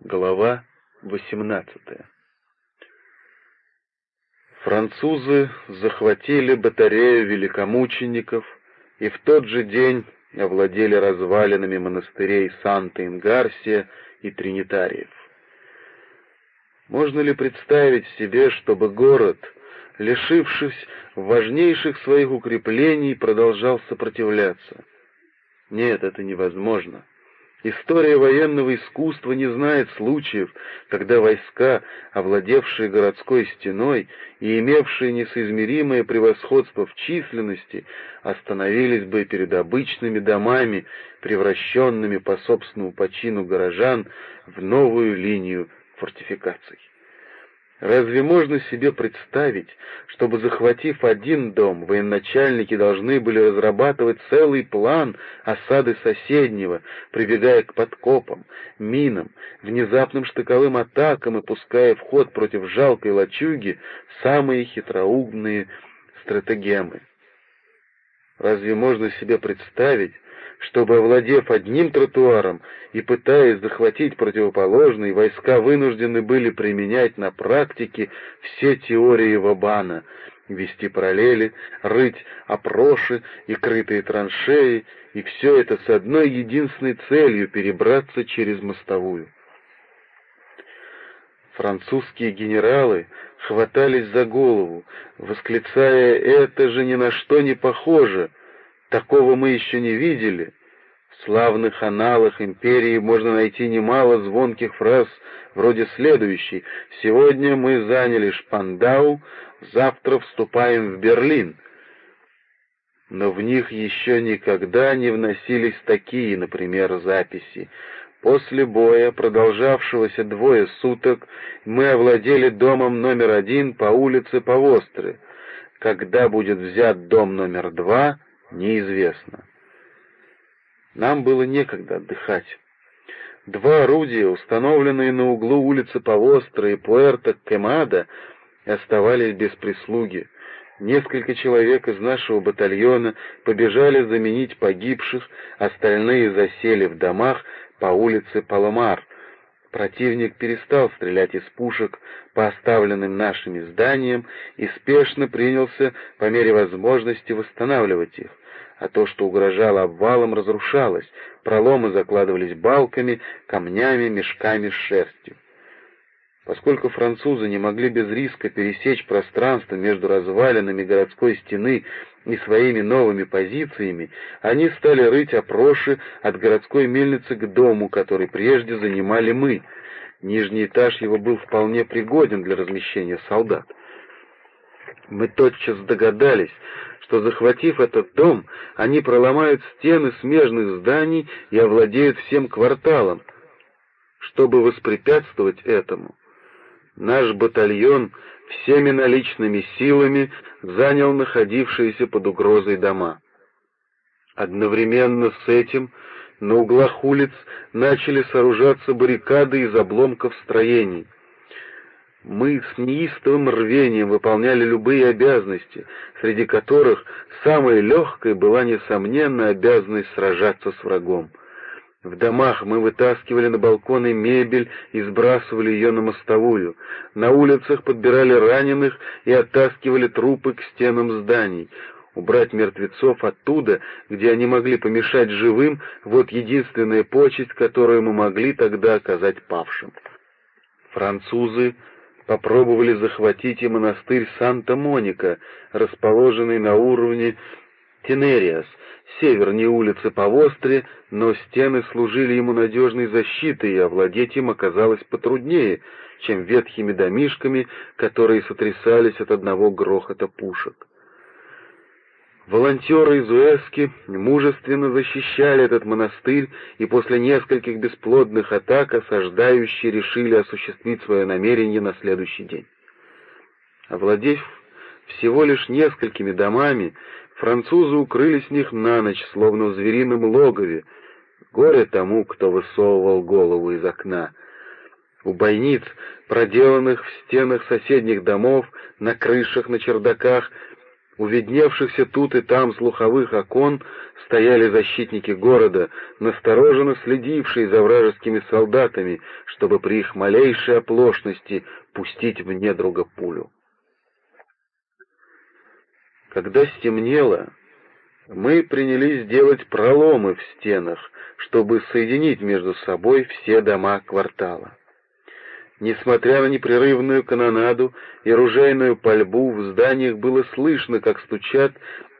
Глава 18 Французы захватили батарею великомучеников и в тот же день овладели развалинами монастырей Санта-Ингарсия и Тринитариев. Можно ли представить себе, чтобы город, лишившись важнейших своих укреплений, продолжал сопротивляться? Нет, это невозможно. История военного искусства не знает случаев, когда войска, овладевшие городской стеной и имевшие несоизмеримое превосходство в численности, остановились бы перед обычными домами, превращенными по собственному почину горожан в новую линию фортификаций. Разве можно себе представить, чтобы, захватив один дом, военачальники должны были разрабатывать целый план осады соседнего, прибегая к подкопам, минам, внезапным штыковым атакам и пуская в ход против жалкой лачуги самые хитроумные стратегемы? Разве можно себе представить, чтобы, овладев одним тротуаром и пытаясь захватить противоположный, войска вынуждены были применять на практике все теории Вабана, вести параллели, рыть опроши и крытые траншеи, и все это с одной единственной целью — перебраться через мостовую. Французские генералы хватались за голову, восклицая «это же ни на что не похоже», Такого мы еще не видели. В славных аналах империи можно найти немало звонких фраз вроде следующей «Сегодня мы заняли Шпандау, завтра вступаем в Берлин». Но в них еще никогда не вносились такие, например, записи. После боя, продолжавшегося двое суток, мы овладели домом номер один по улице Повостры. Когда будет взят дом номер два, неизвестно. Нам было некогда отдыхать. Два орудия, установленные на углу улицы Повостра и Пуэрто-Кемада, оставались без прислуги. Несколько человек из нашего батальона побежали заменить погибших, остальные засели в домах по улице Паломар. Противник перестал стрелять из пушек по оставленным нашими зданиям и спешно принялся по мере возможности восстанавливать их а то, что угрожало обвалом, разрушалось, проломы закладывались балками, камнями, мешками с шерстью. Поскольку французы не могли без риска пересечь пространство между развалинами городской стены и своими новыми позициями, они стали рыть опроши от городской мельницы к дому, который прежде занимали мы. Нижний этаж его был вполне пригоден для размещения солдат. Мы тотчас догадались, что, захватив этот дом, они проломают стены смежных зданий и овладеют всем кварталом. Чтобы воспрепятствовать этому, наш батальон всеми наличными силами занял находившиеся под угрозой дома. Одновременно с этим на углах улиц начали сооружаться баррикады из обломков строений — мы с неистовым рвением выполняли любые обязанности, среди которых самой легкой была, несомненно, обязанность сражаться с врагом. В домах мы вытаскивали на балконы мебель и сбрасывали ее на мостовую. На улицах подбирали раненых и оттаскивали трупы к стенам зданий. Убрать мертвецов оттуда, где они могли помешать живым, вот единственная почесть, которую мы могли тогда оказать павшим. Французы попробовали захватить и монастырь Санта-Моника, расположенный на уровне Тенериас, севернее улицы Повостре, но стены служили ему надежной защитой, и овладеть им оказалось потруднее, чем ветхими домишками, которые сотрясались от одного грохота пушек. Волонтеры из Уэски мужественно защищали этот монастырь, и после нескольких бесплодных атак осаждающие решили осуществить свое намерение на следующий день. Овладев всего лишь несколькими домами, французы укрылись в них на ночь, словно в зверином логове. Горе тому, кто высовывал голову из окна. У бойниц, проделанных в стенах соседних домов, на крышах, на чердаках, У видневшихся тут и там слуховых окон стояли защитники города, настороженно следившие за вражескими солдатами, чтобы при их малейшей оплошности пустить в недруга пулю. Когда стемнело, мы принялись делать проломы в стенах, чтобы соединить между собой все дома квартала. Несмотря на непрерывную канонаду и ружейную пальбу, в зданиях было слышно, как стучат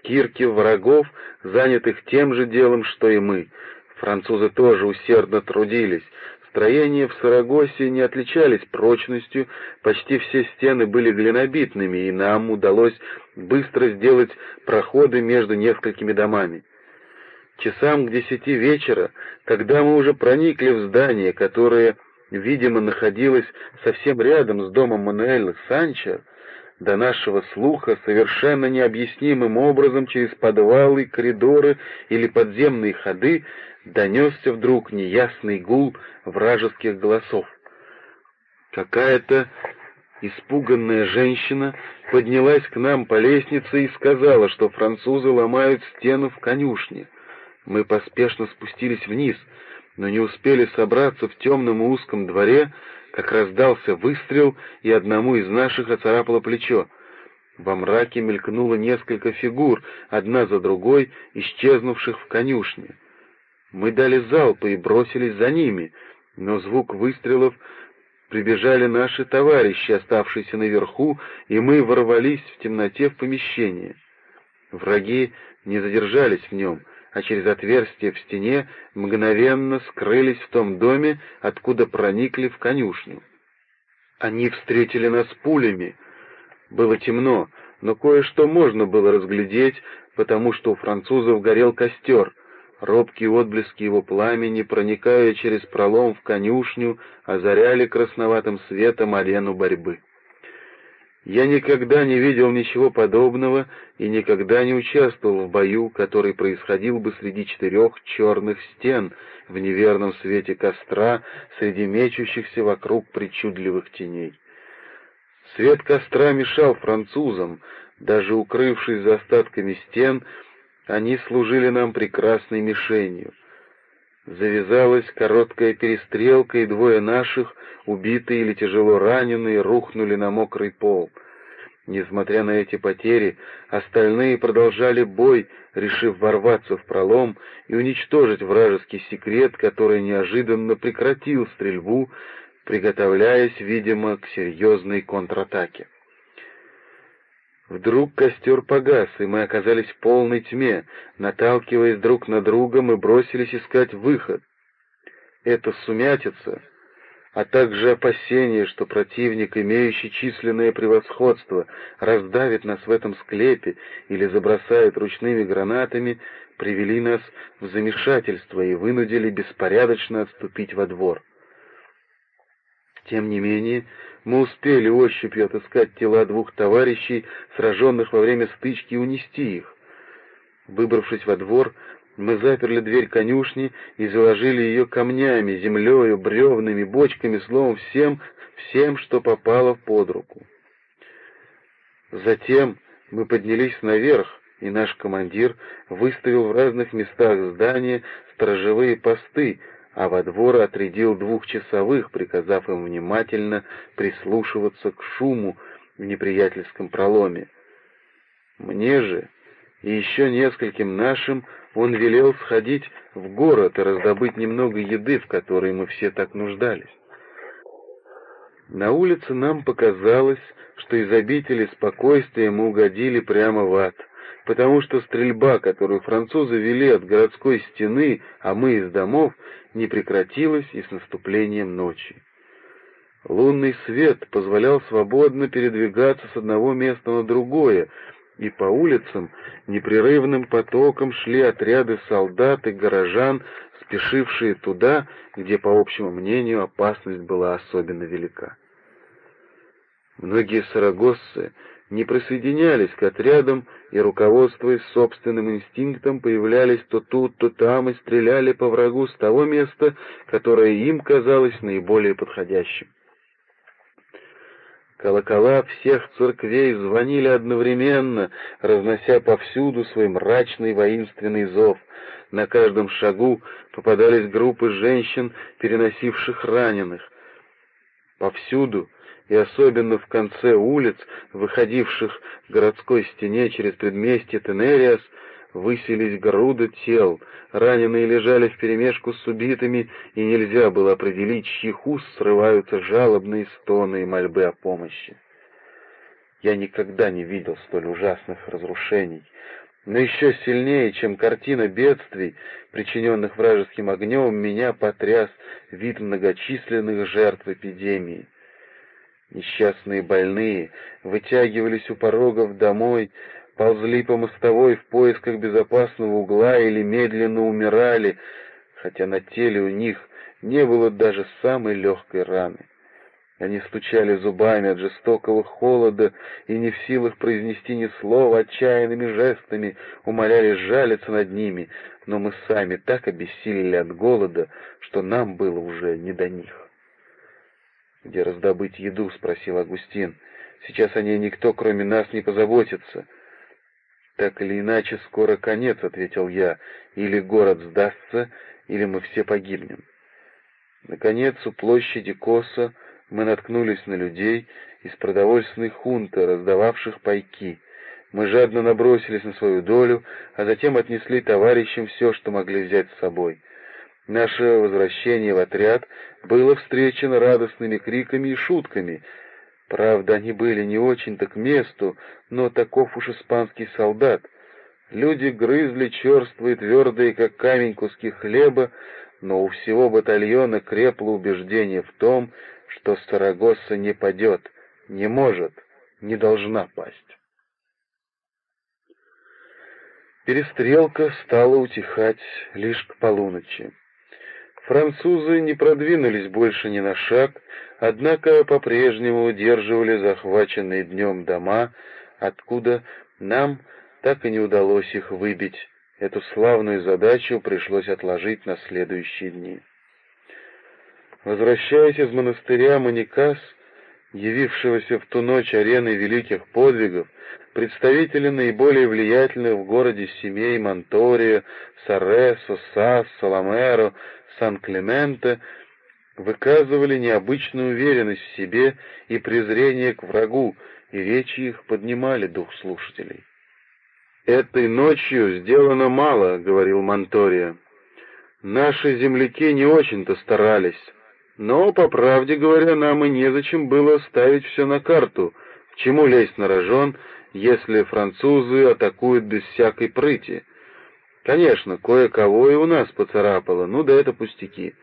кирки врагов, занятых тем же делом, что и мы. Французы тоже усердно трудились. Строения в Сарагосе не отличались прочностью, почти все стены были глинобитными, и нам удалось быстро сделать проходы между несколькими домами. Часам к десяти вечера, когда мы уже проникли в здание, которое видимо, находилась совсем рядом с домом Мануэля Санчо, до нашего слуха совершенно необъяснимым образом через подвалы, коридоры или подземные ходы донесся вдруг неясный гул вражеских голосов. Какая-то испуганная женщина поднялась к нам по лестнице и сказала, что французы ломают стену в конюшне. Мы поспешно спустились вниз — но не успели собраться в темном и узком дворе, как раздался выстрел, и одному из наших оцарапало плечо. Во мраке мелькнуло несколько фигур, одна за другой, исчезнувших в конюшне. Мы дали залпы и бросились за ними, но звук выстрелов прибежали наши товарищи, оставшиеся наверху, и мы ворвались в темноте в помещение. Враги не задержались в нем — а через отверстие в стене мгновенно скрылись в том доме, откуда проникли в конюшню. Они встретили нас пулями. Было темно, но кое-что можно было разглядеть, потому что у французов горел костер. Робкие отблески его пламени, проникая через пролом в конюшню, озаряли красноватым светом арену борьбы. Я никогда не видел ничего подобного и никогда не участвовал в бою, который происходил бы среди четырех черных стен в неверном свете костра среди мечущихся вокруг причудливых теней. Свет костра мешал французам, даже укрывшись за остатками стен, они служили нам прекрасной мишенью. Завязалась короткая перестрелка, и двое наших, убитые или тяжело раненые, рухнули на мокрый пол. Несмотря на эти потери, остальные продолжали бой, решив ворваться в пролом и уничтожить вражеский секрет, который неожиданно прекратил стрельбу, приготовляясь, видимо, к серьезной контратаке. Вдруг костер погас, и мы оказались в полной тьме, наталкиваясь друг на друга, мы бросились искать выход. Эта сумятица, а также опасение, что противник, имеющий численное превосходство, раздавит нас в этом склепе или забросает ручными гранатами, привели нас в замешательство и вынудили беспорядочно отступить во двор. Тем не менее, мы успели ощупью отыскать тела двух товарищей, сраженных во время стычки, и унести их. Выбравшись во двор, мы заперли дверь конюшни и заложили ее камнями, землею, бревнами, бочками, словом, всем, всем, что попало под руку. Затем мы поднялись наверх, и наш командир выставил в разных местах здания сторожевые посты, а во двор отрядил двух часовых, приказав им внимательно прислушиваться к шуму в неприятельском проломе. Мне же и еще нескольким нашим он велел сходить в город и раздобыть немного еды, в которой мы все так нуждались. На улице нам показалось, что из обители спокойствия мы угодили прямо в ад потому что стрельба, которую французы вели от городской стены, а мы из домов, не прекратилась и с наступлением ночи. Лунный свет позволял свободно передвигаться с одного места на другое, и по улицам непрерывным потоком шли отряды солдат и горожан, спешившие туда, где, по общему мнению, опасность была особенно велика. Многие сарагосцы не присоединялись к отрядам и, руководствуясь собственным инстинктом, появлялись то тут, то там и стреляли по врагу с того места, которое им казалось наиболее подходящим. Колокола всех церквей звонили одновременно, разнося повсюду свой мрачный воинственный зов. На каждом шагу попадались группы женщин, переносивших раненых. Повсюду, и особенно в конце улиц, выходивших к городской стене через предместье Тенериас, высились груды тел, раненые лежали вперемешку с убитыми, и нельзя было определить, чьих уст срываются жалобные стоны и мольбы о помощи. Я никогда не видел столь ужасных разрушений, но еще сильнее, чем картина бедствий, причиненных вражеским огнем, меня потряс вид многочисленных жертв эпидемии. Несчастные больные вытягивались у порогов домой, ползли по мостовой в поисках безопасного угла или медленно умирали, хотя на теле у них не было даже самой легкой раны. Они стучали зубами от жестокого холода и не в силах произнести ни слова, отчаянными жестами умоляли жалиться над ними, но мы сами так обессилели от голода, что нам было уже не до них. «Где раздобыть еду?» — спросил Агустин. «Сейчас о ней никто, кроме нас, не позаботится». «Так или иначе, скоро конец», — ответил я. «Или город сдастся, или мы все погибнем». Наконец, у площади Коса мы наткнулись на людей из продовольственной хунты, раздававших пайки. Мы жадно набросились на свою долю, а затем отнесли товарищам все, что могли взять с собой. Наше возвращение в отряд было встречено радостными криками и шутками — Правда, они были не очень-то к месту, но таков уж испанский солдат. Люди грызли черствые, твердые, как камень, куски хлеба, но у всего батальона крепло убеждение в том, что Сарагоса не падет, не может, не должна пасть. Перестрелка стала утихать лишь к полуночи. Французы не продвинулись больше ни на шаг, однако по-прежнему удерживали захваченные днем дома, откуда нам так и не удалось их выбить. Эту славную задачу пришлось отложить на следующие дни. Возвращаясь из монастыря Маникас, явившегося в ту ночь ареной великих подвигов, представители наиболее влиятельных в городе семей Монтория, Саресо, Сас, Саламеро, Сан-Клементе выказывали необычную уверенность в себе и презрение к врагу, и речи их поднимали дух слушателей. «Этой ночью сделано мало», — говорил Монтория. «Наши земляки не очень-то старались, но, по правде говоря, нам и незачем было ставить все на карту, к чему лезть на рожон, если французы атакуют без всякой прыти. Конечно, кое-кого и у нас поцарапало, ну да это пустяки.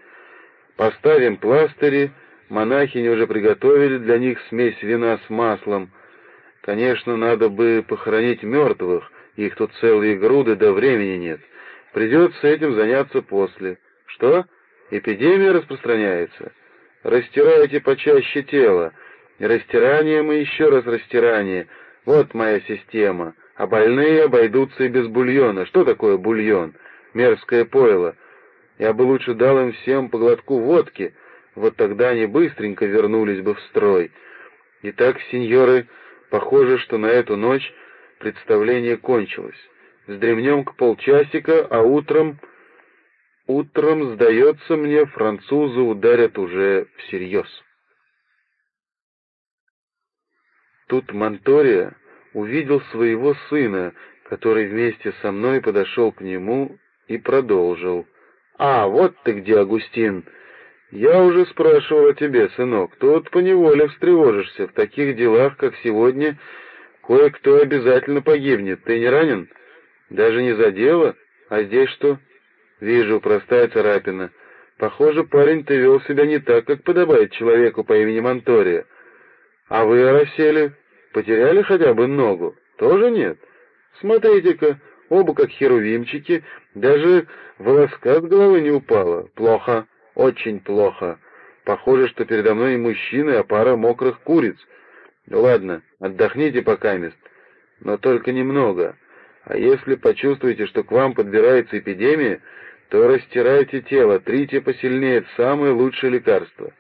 Поставим пластыри, монахини уже приготовили для них смесь вина с маслом. Конечно, надо бы похоронить мертвых, их тут целые груды, да времени нет. Придется этим заняться после. Что? Эпидемия распространяется? Растирайте почаще тело. Растиранием и еще раз растирание. Вот моя система а больные обойдутся и без бульона. Что такое бульон? Мерзкое пойло. Я бы лучше дал им всем по глотку водки, вот тогда они быстренько вернулись бы в строй. Итак, сеньоры, похоже, что на эту ночь представление кончилось. Вздремнем к полчасика, а утром... Утром, сдается мне, французы ударят уже всерьез. Тут Монтория увидел своего сына, который вместе со мной подошел к нему и продолжил. «А, вот ты где, Агустин! Я уже спрашивал о тебе, сынок. Тут поневоле встревожишься. В таких делах, как сегодня, кое-кто обязательно погибнет. Ты не ранен? Даже не за дело? А здесь что? Вижу, простая царапина. Похоже, парень, ты вел себя не так, как подобает человеку по имени Монтория. А вы, Арасели, Потеряли хотя бы ногу? Тоже нет? Смотрите-ка, оба как херувимчики, даже волоска с головы не упала. Плохо, очень плохо. Похоже, что передо мной не мужчины, а пара мокрых куриц. Да ладно, отдохните пока мест, но только немного. А если почувствуете, что к вам подбирается эпидемия, то растирайте тело, трите посильнее, это самое лучшее лекарство.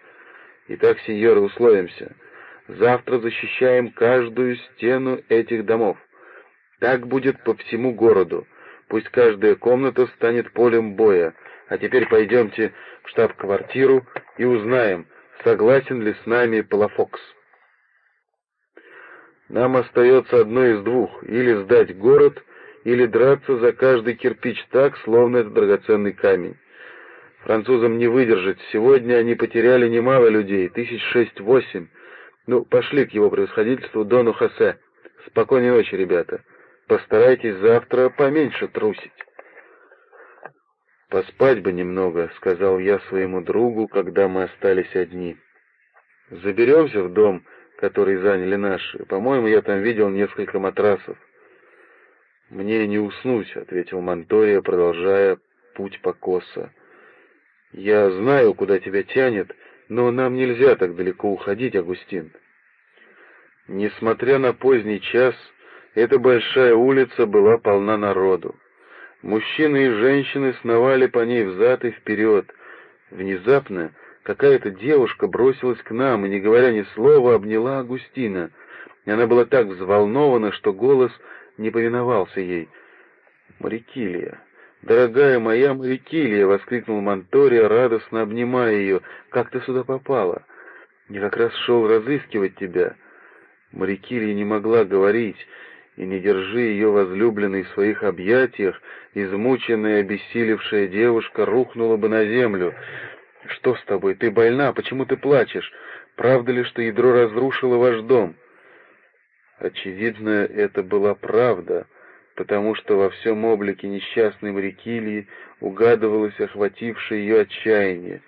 Итак, сеньоры, условимся. Завтра защищаем каждую стену этих домов. Так будет по всему городу. Пусть каждая комната станет полем боя. А теперь пойдемте в штаб-квартиру и узнаем, согласен ли с нами Палафокс. Нам остается одно из двух, или сдать город, или драться за каждый кирпич так, словно это драгоценный камень. Французам не выдержать, сегодня они потеряли немало людей, тысяч шесть-восемь. Ну, пошли к его превосходительству Дону Хосе. Спокойной ночи, ребята. Постарайтесь завтра поменьше трусить. «Поспать бы немного», — сказал я своему другу, когда мы остались одни. «Заберемся в дом, который заняли наши. По-моему, я там видел несколько матрасов». «Мне не уснуть», — ответил Монтория, продолжая путь по косо. «Я знаю, куда тебя тянет, но нам нельзя так далеко уходить, Агустин». Несмотря на поздний час, эта большая улица была полна народу. Мужчины и женщины сновали по ней взад и вперед. Внезапно какая-то девушка бросилась к нам и, не говоря ни слова, обняла Агустина. Она была так взволнована, что голос не повиновался ей. «Марикилия! Дорогая моя Марикилия!» — воскликнул Монтория, радостно обнимая ее. «Как ты сюда попала? Я как раз шел разыскивать тебя». Марикилия не могла говорить, и не держи ее возлюбленный в своих объятиях, измученная, обессилевшая девушка рухнула бы на землю. «Что с тобой? Ты больна? Почему ты плачешь? Правда ли, что ядро разрушило ваш дом?» Очевидно, это была правда, потому что во всем облике несчастной Марикилии угадывалось охватившее ее отчаяние.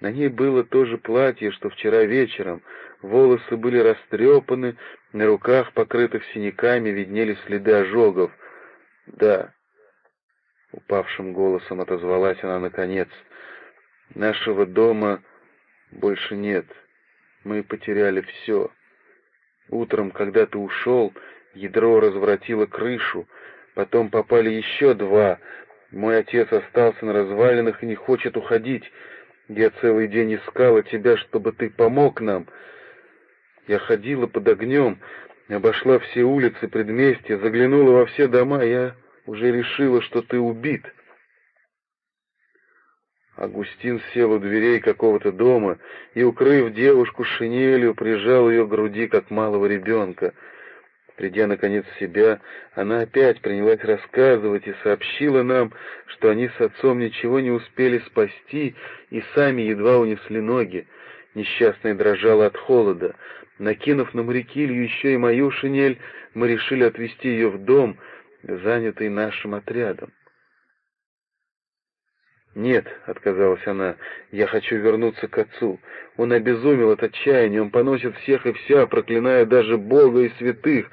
На ней было то же платье, что вчера вечером, волосы были растрепаны, на руках, покрытых синяками, виднелись следы ожогов. «Да», — упавшим голосом отозвалась она наконец, — «нашего дома больше нет. Мы потеряли все. Утром, когда ты ушел, ядро разворотило крышу, потом попали еще два. Мой отец остался на развалинах и не хочет уходить. Я целый день искала тебя, чтобы ты помог нам». Я ходила под огнем, обошла все улицы предместья, заглянула во все дома, я уже решила, что ты убит. Агустин сел у дверей какого-то дома и, укрыв девушку шинелью, прижал ее к груди, как малого ребенка. Придя, наконец, в себя, она опять принялась рассказывать и сообщила нам, что они с отцом ничего не успели спасти и сами едва унесли ноги. Несчастная дрожала от холода. Накинув на Марикилью еще и мою шинель, мы решили отвезти ее в дом, занятый нашим отрядом. «Нет», — отказалась она, — «я хочу вернуться к отцу. Он обезумел от отчаяния, он поносит всех и вся, проклиная даже Бога и святых.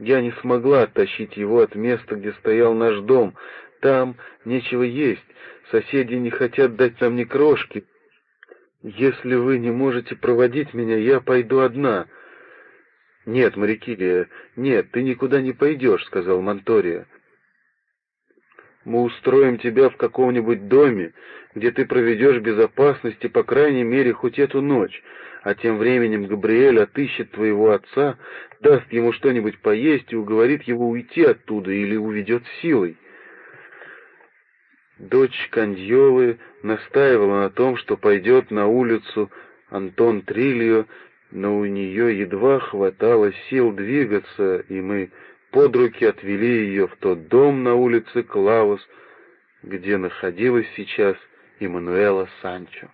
Я не смогла оттащить его от места, где стоял наш дом. Там нечего есть, соседи не хотят дать нам ни крошки, «Если вы не можете проводить меня, я пойду одна». «Нет, Марикилия, нет, ты никуда не пойдешь», — сказал Монтория. «Мы устроим тебя в каком-нибудь доме, где ты проведешь безопасности, по крайней мере, хоть эту ночь, а тем временем Габриэль отыщет твоего отца, даст ему что-нибудь поесть и уговорит его уйти оттуда или уведет силой». Дочь Кандьевы настаивала на том, что пойдет на улицу Антон Трильо, но у нее едва хватало сил двигаться, и мы под руки отвели ее в тот дом на улице Клаус, где находилась сейчас Эммануэла Санчо.